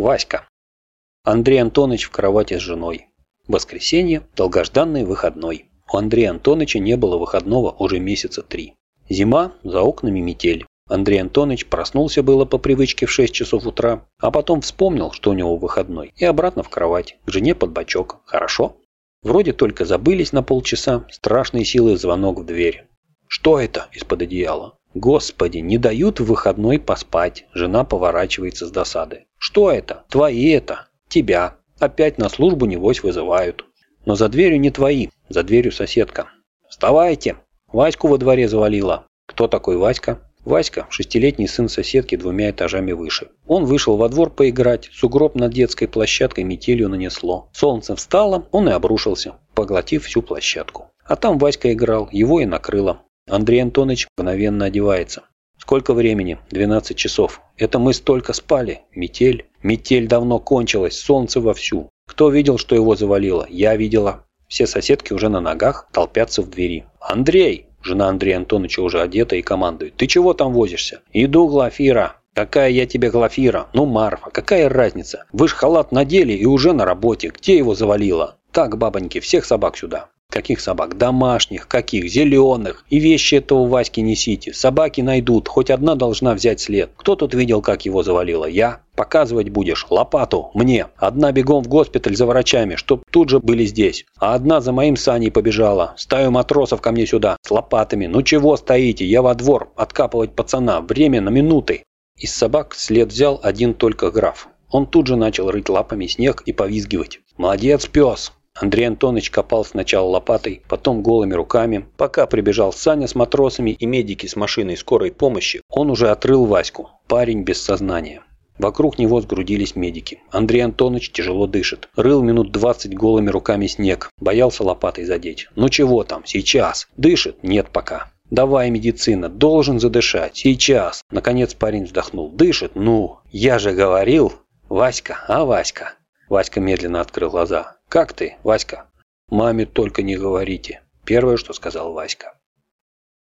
Васька. Андрей Антонович в кровати с женой. Воскресенье – долгожданный выходной. У Андрея Антоновича не было выходного уже месяца три. Зима, за окнами метель. Андрей Антонович проснулся было по привычке в 6 часов утра, а потом вспомнил, что у него выходной, и обратно в кровать, к жене под бочок. Хорошо? Вроде только забылись на полчаса, страшные силы звонок в дверь. Что это из-под одеяла? Господи, не дают в выходной поспать. Жена поворачивается с досады. Что это? Твои это. Тебя. Опять на службу небось вызывают. Но за дверью не твои, за дверью соседка. Вставайте. Ваську во дворе завалила. Кто такой Васька? Васька – шестилетний сын соседки двумя этажами выше. Он вышел во двор поиграть, сугроб над детской площадкой метелью нанесло. Солнце встало, он и обрушился, поглотив всю площадку. А там Васька играл, его и накрыло. Андрей Антонович мгновенно одевается. Сколько времени? 12 часов. Это мы столько спали. Метель. Метель давно кончилась, солнце вовсю. Кто видел, что его завалило? Я видела. Все соседки уже на ногах, толпятся в двери. «Андрей!» Жена Андрея Антоновича уже одета и командует. «Ты чего там возишься?» «Иду, Глафира!» «Какая я тебе Глафира?» «Ну, Марфа, какая разница? Вы ж халат надели и уже на работе. Где его завалило?» «Так, бабоньки, всех собак сюда!» Каких собак? Домашних, каких? Зеленых. И вещи этого Васьки несите. Собаки найдут, хоть одна должна взять след. Кто тут видел, как его завалило? Я? Показывать будешь? Лопату. Мне. Одна бегом в госпиталь за врачами, чтоб тут же были здесь. А одна за моим Саней побежала. Стаю матросов ко мне сюда. С лопатами. Ну чего стоите? Я во двор. Откапывать пацана. Время на минуты. Из собак след взял один только граф. Он тут же начал рыть лапами снег и повизгивать. «Молодец, пес! Андрей Антонович копал сначала лопатой, потом голыми руками. Пока прибежал Саня с матросами и медики с машиной скорой помощи, он уже отрыл Ваську. Парень без сознания. Вокруг него сгрудились медики. Андрей Антонович тяжело дышит. Рыл минут 20 голыми руками снег. Боялся лопатой задеть. Ну чего там, сейчас? Дышит? Нет пока. Давай, медицина, должен задышать. Сейчас. Наконец парень вздохнул. Дышит? Ну, я же говорил. Васька, а Васька? Васька медленно открыл глаза. «Как ты, Васька?» «Маме только не говорите», – первое, что сказал Васька.